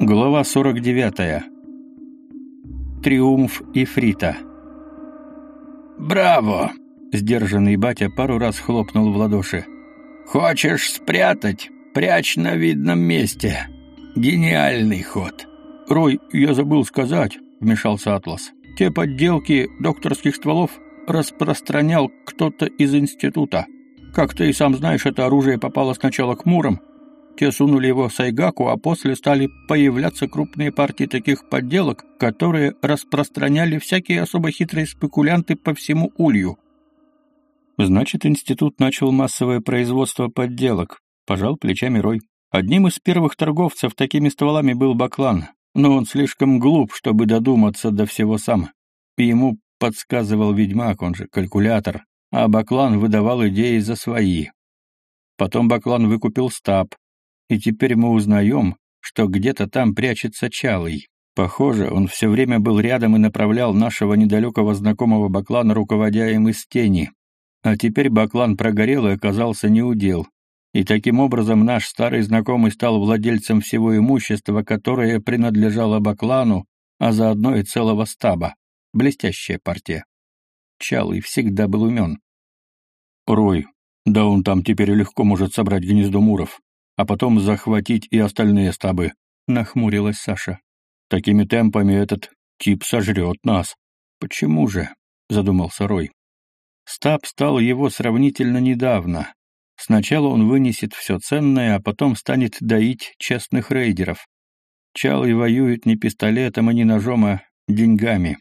Глава 49. Триумф Ифрита. «Браво!» — сдержанный батя пару раз хлопнул в ладоши. «Хочешь спрятать? Прячь на видном месте. Гениальный ход!» «Рой, я забыл сказать», — вмешался Атлас. «Те подделки докторских стволов распространял кто-то из института. Как ты и сам знаешь, это оружие попало сначала к Мурам, те сунули его в Сайгаку, а после стали появляться крупные партии таких подделок, которые распространяли всякие особо хитрые спекулянты по всему улью. Значит, институт начал массовое производство подделок, пожал плечами Рой. Одним из первых торговцев такими стволами был Баклан, но он слишком глуп, чтобы додуматься до всего сам. Ему подсказывал ведьмак, он же калькулятор, а Баклан выдавал идеи за свои. Потом Баклан выкупил стаб, и теперь мы узнаем, что где-то там прячется Чалый. Похоже, он все время был рядом и направлял нашего недалекого знакомого Баклана, руководя им из тени. А теперь Баклан прогорел и оказался неудел. И таким образом наш старый знакомый стал владельцем всего имущества, которое принадлежало Баклану, а заодно и целого стаба. Блестящая партия. Чалый всегда был умен. «Рой, да он там теперь легко может собрать гнездо муров а потом захватить и остальные стабы», — нахмурилась Саша. «Такими темпами этот тип сожрет нас». «Почему же?» — задумался Рой. Стаб стал его сравнительно недавно. Сначала он вынесет все ценное, а потом станет доить честных рейдеров. Чалый воюет не пистолетом и не ножом, а деньгами.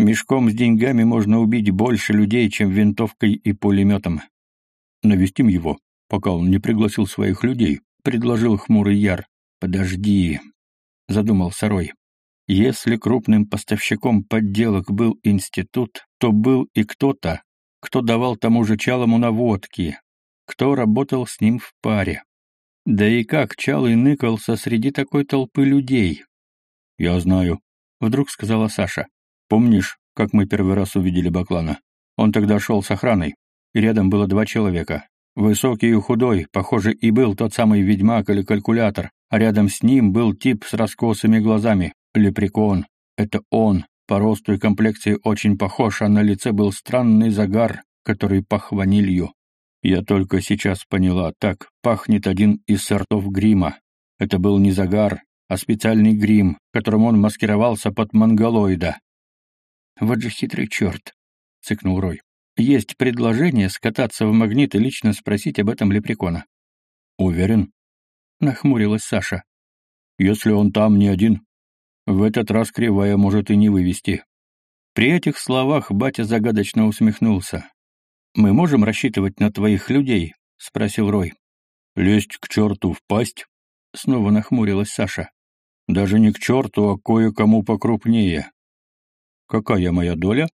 Мешком с деньгами можно убить больше людей, чем винтовкой и пулеметом. Навестим его, пока он не пригласил своих людей, предложил хмурый Яр. «Подожди», — задумался Рой. «Если крупным поставщиком подделок был институт, то был и кто-то, кто давал тому же Чалому наводки, кто работал с ним в паре. Да и как Чалый ныкался среди такой толпы людей?» «Я знаю», — вдруг сказала Саша. «Помнишь, как мы первый раз увидели Баклана? Он тогда шел с охраной, и рядом было два человека. Высокий и худой, похоже, и был тот самый ведьмак или калькулятор, а рядом с ним был тип с раскосыми глазами, лепрекон. Это он, по росту и комплекции очень похож, а на лице был странный загар, который пах ванилью. Я только сейчас поняла, так пахнет один из сортов грима. Это был не загар, а специальный грим, которым он маскировался под монголоида. «Вот же хитрый черт!» — цыкнул Рой. Есть предложение скататься в магнит и лично спросить об этом лепрекона. Уверен? Нахмурилась Саша. Если он там не один, в этот раз кривая может и не вывести. При этих словах батя загадочно усмехнулся. «Мы можем рассчитывать на твоих людей?» — спросил Рой. «Лезть к черту в пасть?» — снова нахмурилась Саша. «Даже не к черту, а кое-кому покрупнее». «Какая моя доля?»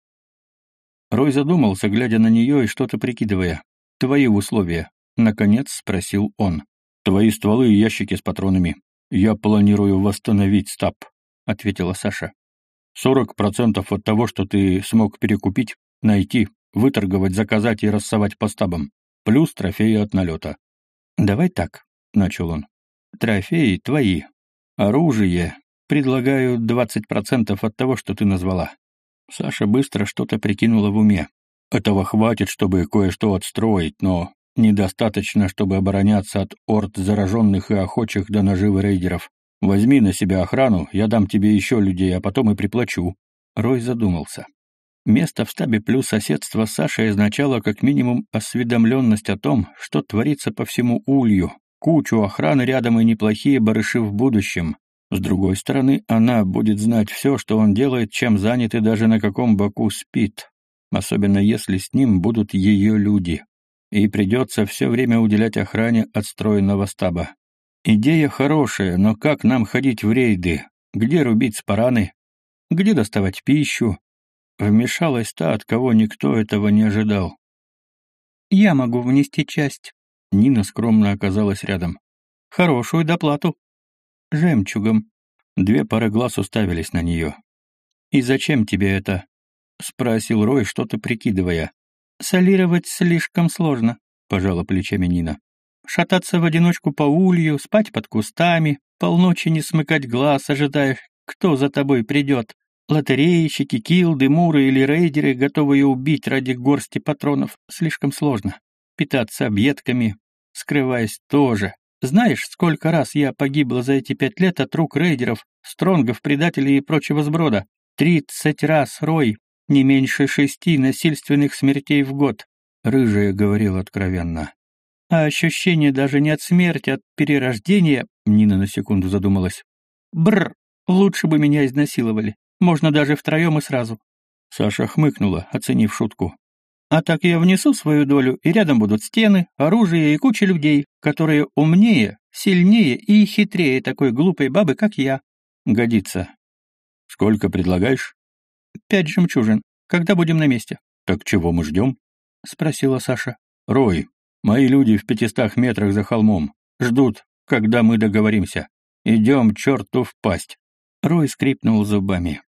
Рой задумался, глядя на нее и что-то прикидывая. «Твои условия?» — наконец спросил он. «Твои стволы и ящики с патронами. Я планирую восстановить стаб», — ответила Саша. «Сорок процентов от того, что ты смог перекупить, найти, выторговать, заказать и рассовать по стабам. Плюс трофеи от налета». «Давай так», — начал он. «Трофеи твои. Оружие. Предлагаю двадцать процентов от того, что ты назвала. Саша быстро что-то прикинула в уме. Этого хватит, чтобы кое-что отстроить, но недостаточно, чтобы обороняться от орд зараженных и охочих до наживы рейдеров. Возьми на себя охрану, я дам тебе еще людей, а потом и приплачу». Рой задумался. Место в стабе плюс соседство с Сашей означало как минимум осведомленность о том, что творится по всему улью, кучу охраны рядом и неплохие барыши в будущем. С другой стороны, она будет знать все, что он делает, чем занят и даже на каком боку спит, особенно если с ним будут ее люди. И придется все время уделять охране отстроенного стаба. Идея хорошая, но как нам ходить в рейды? Где рубить спараны? Где доставать пищу? Вмешалась та, от кого никто этого не ожидал. «Я могу внести часть». Нина скромно оказалась рядом. «Хорошую доплату» жемчугом. Две пары глаз уставились на нее. «И зачем тебе это?» — спросил Рой, что-то прикидывая. «Солировать слишком сложно», — пожала плечами Нина. шататься в одиночку по улью, спать под кустами, полночи не смыкать глаз, ожидая, кто за тобой придет. Лотерейщики, килды, муры или рейдеры, готовые убить ради горсти патронов, слишком сложно. Питаться объедками, скрываясь тоже. Знаешь, сколько раз я погибла за эти пять лет от рук рейдеров, стронгов, предателей и прочего сброда? Тридцать раз, Рой, не меньше шести насильственных смертей в год. Рыжая говорил откровенно. А ощущение даже не от смерти, от перерождения, Нина на секунду задумалась. Бр, лучше бы меня изнасиловали. Можно даже втроем и сразу. Саша хмыкнула, оценив шутку. А так я внесу свою долю, и рядом будут стены, оружие и куча людей, которые умнее, сильнее и хитрее такой глупой бабы, как я. Годится. Сколько предлагаешь? Пять жемчужин. Когда будем на месте? Так чего мы ждем? Спросила Саша. Рой, мои люди в пятистах метрах за холмом. Ждут, когда мы договоримся. Идем черту в пасть. Рой скрипнул зубами.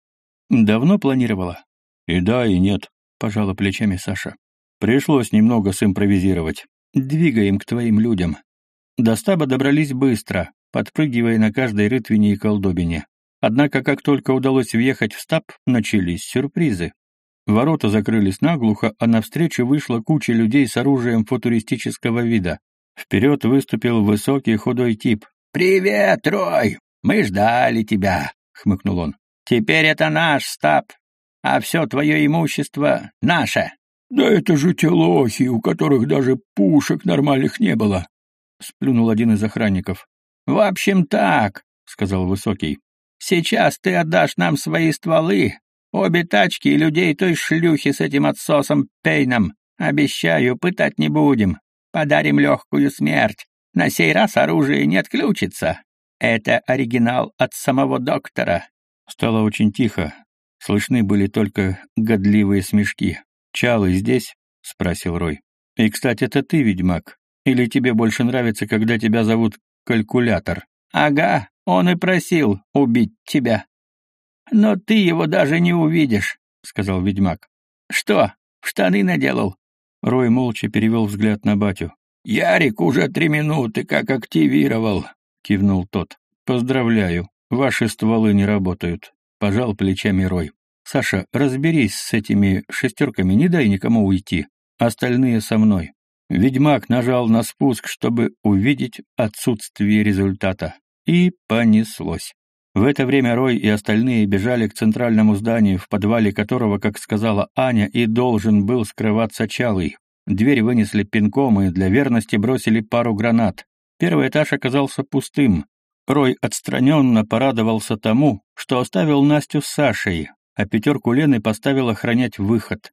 Давно планировала? И да, и нет. — пожала плечами Саша. «Пришлось немного симпровизировать. Двигаем к твоим людям». До стаба добрались быстро, подпрыгивая на каждой рытвине и колдобине. Однако, как только удалось въехать в стаб, начались сюрпризы. Ворота закрылись наглухо, а навстречу вышла куча людей с оружием футуристического вида. Вперед выступил высокий худой тип. «Привет, Рой! Мы ждали тебя!» — хмыкнул он. «Теперь это наш стаб, а все твое имущество наше». «Да это же те лохи, у которых даже пушек нормальных не было», — сплюнул один из охранников. «В общем, так», — сказал Высокий. «Сейчас ты отдашь нам свои стволы, обе тачки и людей той шлюхи с этим отсосом Пейном. Обещаю, пытать не будем. Подарим легкую смерть. На сей раз оружие не отключится. Это оригинал от самого доктора». Стало очень тихо, Слышны были только годливые смешки. «Чалы здесь?» — спросил Рой. «И, кстати, это ты, ведьмак? Или тебе больше нравится, когда тебя зовут Калькулятор?» «Ага, он и просил убить тебя. Но ты его даже не увидишь», — сказал ведьмак. «Что, в штаны наделал?» Рой молча перевел взгляд на батю. «Ярик уже три минуты как активировал», — кивнул тот. «Поздравляю, ваши стволы не работают. — пожал плечами Рой. «Саша, разберись с этими шестерками, не дай никому уйти. Остальные со мной». Ведьмак нажал на спуск, чтобы увидеть отсутствие результата. И понеслось. В это время Рой и остальные бежали к центральному зданию, в подвале которого, как сказала Аня, и должен был скрываться Чалый. Дверь вынесли пинком и для верности бросили пару гранат. Первый этаж оказался пустым. Рой отстраненно порадовался тому, что оставил Настю с Сашей, а пятерку Лены поставил охранять выход.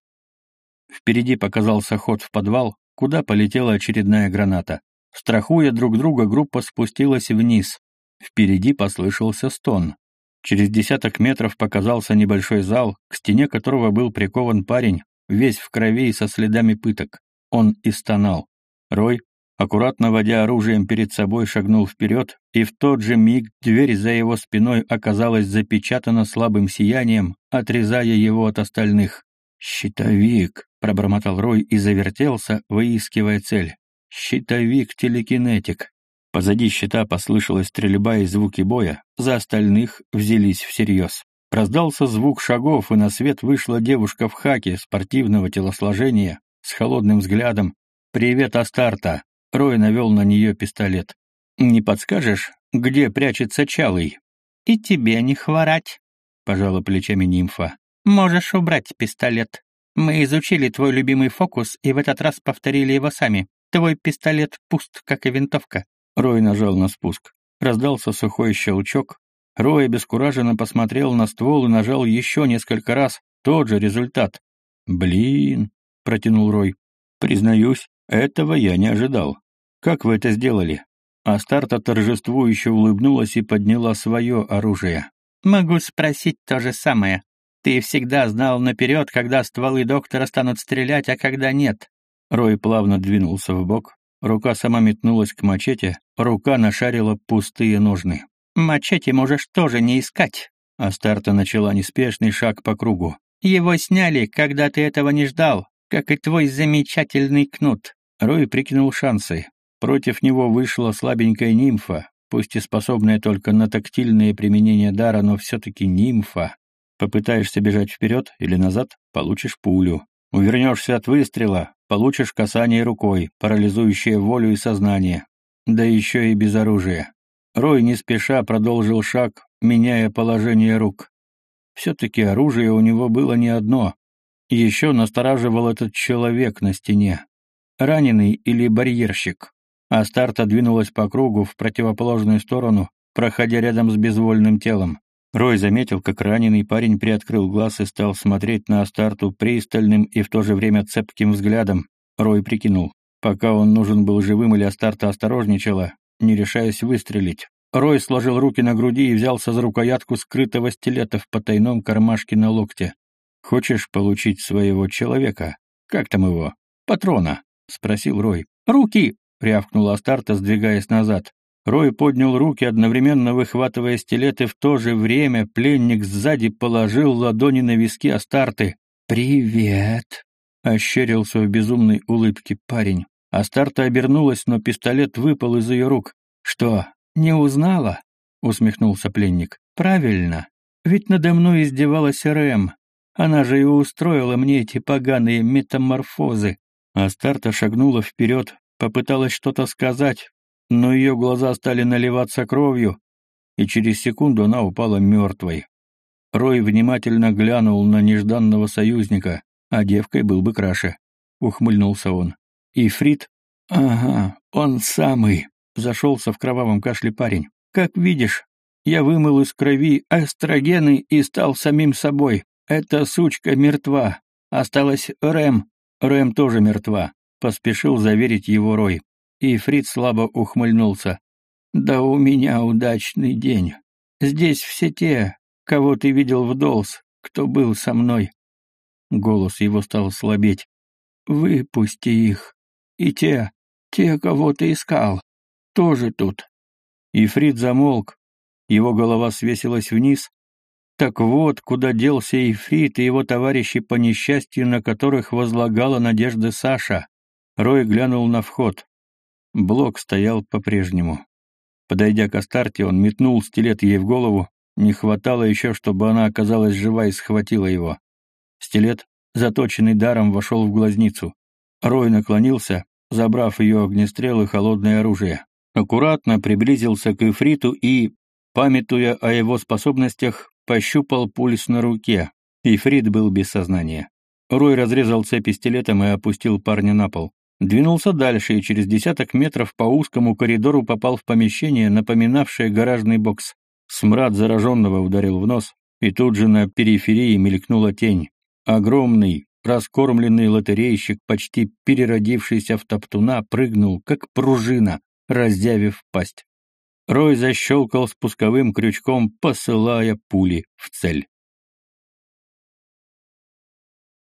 Впереди показался ход в подвал, куда полетела очередная граната. Страхуя друг друга, группа спустилась вниз. Впереди послышался стон. Через десяток метров показался небольшой зал, к стене которого был прикован парень, весь в крови и со следами пыток. Он и стонал. Рой, аккуратно водя оружием перед собой, шагнул вперед, и в тот же миг дверь за его спиной оказалась запечатана слабым сиянием, отрезая его от остальных. «Щитовик!» — пробормотал Рой и завертелся, выискивая цель. «Щитовик-телекинетик!» Позади щита послышалась стрельба и звуки боя, за остальных взялись всерьез. Раздался звук шагов, и на свет вышла девушка в хаке спортивного телосложения с холодным взглядом. «Привет, Астарта!» Рой навел на нее пистолет. «Не подскажешь, где прячется Чалый?» «И тебе не хворать», — пожала плечами нимфа. «Можешь убрать пистолет. Мы изучили твой любимый фокус и в этот раз повторили его сами. Твой пистолет пуст, как и винтовка». Рой нажал на спуск. Раздался сухой щелчок. Рой обескураженно посмотрел на ствол и нажал еще несколько раз. Тот же результат. «Блин», — протянул Рой. «Признаюсь, этого я не ожидал. Как вы это сделали? Астарта торжествующе улыбнулась и подняла свое оружие. Могу спросить то же самое. Ты всегда знал наперед, когда стволы доктора станут стрелять, а когда нет. Рой плавно двинулся в бок. Рука сама метнулась к мачете, рука нашарила пустые ножны. «Мачете можешь тоже не искать». Астарта начала неспешный шаг по кругу. «Его сняли, когда ты этого не ждал, как и твой замечательный кнут». Рой прикинул шансы. Против него вышла слабенькая нимфа, пусть и способная только на тактильное применение дара, но все-таки нимфа. Попытаешься бежать вперед или назад — получишь пулю. Увернешься от выстрела — получишь касание рукой, парализующее волю и сознание. Да еще и без оружия. Рой не спеша продолжил шаг, меняя положение рук. Все-таки оружие у него было не одно. Еще настораживал этот человек на стене. Раненый или барьерщик. Астарта двинулась по кругу в противоположную сторону, проходя рядом с безвольным телом. Рой заметил, как раненый парень приоткрыл глаз и стал смотреть на Астарту пристальным и в то же время цепким взглядом. Рой прикинул, пока он нужен был живым или Астарта осторожничала, не решаясь выстрелить. Рой сложил руки на груди и взялся за рукоятку скрытого стилета в потайном кармашке на локте. «Хочешь получить своего человека? Как там его? Патрона?» — спросил Рой. «Руки!» — рявкнула Астарта, сдвигаясь назад. Рой поднял руки, одновременно выхватывая стилет, и в то же время пленник сзади положил ладони на виски Астарты. «Привет!» — ощерился в безумной улыбке парень. Астарта обернулась, но пистолет выпал из ее рук. «Что, не узнала?» — усмехнулся пленник. «Правильно. Ведь надо мной издевалась Рэм. Она же и устроила мне эти поганые метаморфозы». Астарта шагнула вперед, Попыталась что-то сказать, но ее глаза стали наливаться кровью, и через секунду она упала мертвой. Рой внимательно глянул на нежданного союзника, а девкой был бы краше. Ухмыльнулся он. И Фрид? Ага, он самый. Зашелся в кровавом кашле парень. Как видишь, я вымыл из крови эстрогены и стал самим собой. Эта сучка мертва. Осталась Рэм. Рэм тоже мертва. — поспешил заверить его Рой. И Фрид слабо ухмыльнулся. «Да у меня удачный день. Здесь все те, кого ты видел в Долс, кто был со мной». Голос его стал слабеть. «Выпусти их. И те, те, кого ты искал, тоже тут». И Фрид замолк. Его голова свесилась вниз. Так вот, куда делся Ифрит и его товарищи по несчастью, на которых возлагала надежды Саша. Рой глянул на вход. Блок стоял по-прежнему. Подойдя к Астарте, он метнул стилет ей в голову. Не хватало еще, чтобы она оказалась жива и схватила его. Стилет, заточенный даром, вошел в глазницу. Рой наклонился, забрав ее огнестрел и холодное оружие. Аккуратно приблизился к Эфриту и, памятуя о его способностях, пощупал пульс на руке. Ифрит был без сознания. Рой разрезал цепи стилетом и опустил парня на пол. Двинулся дальше и через десяток метров по узкому коридору попал в помещение, напоминавшее гаражный бокс. Смрад зараженного ударил в нос, и тут же на периферии мелькнула тень. Огромный, раскормленный лотерейщик, почти переродившийся в топтуна, прыгнул, как пружина, раздявив пасть. Рой защелкал спусковым крючком, посылая пули в цель.